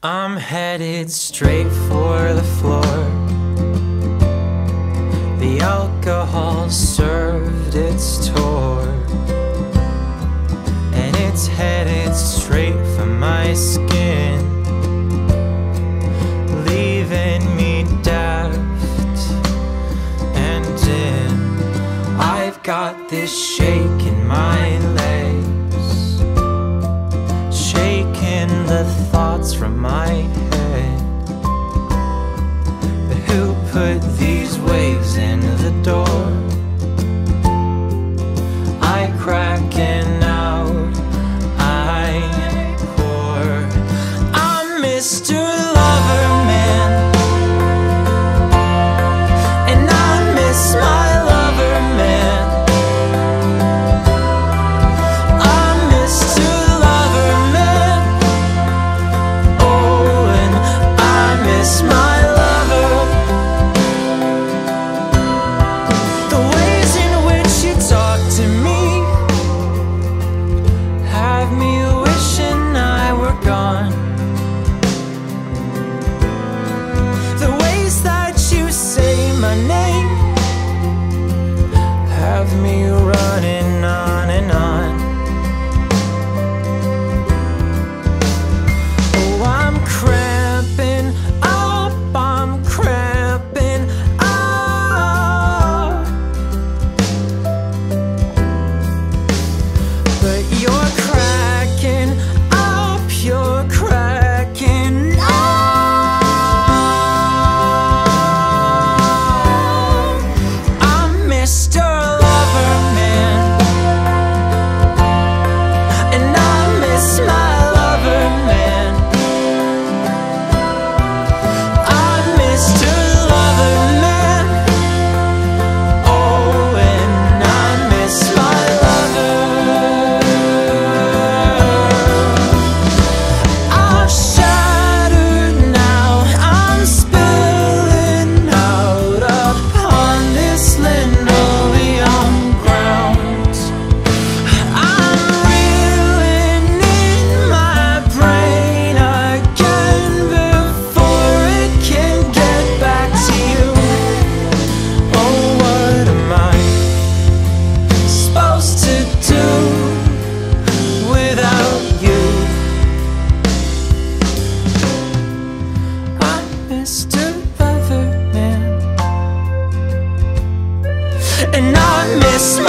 I'm headed straight for the floor. The alcohol served its tour, and it's headed straight for my skin. from my smile.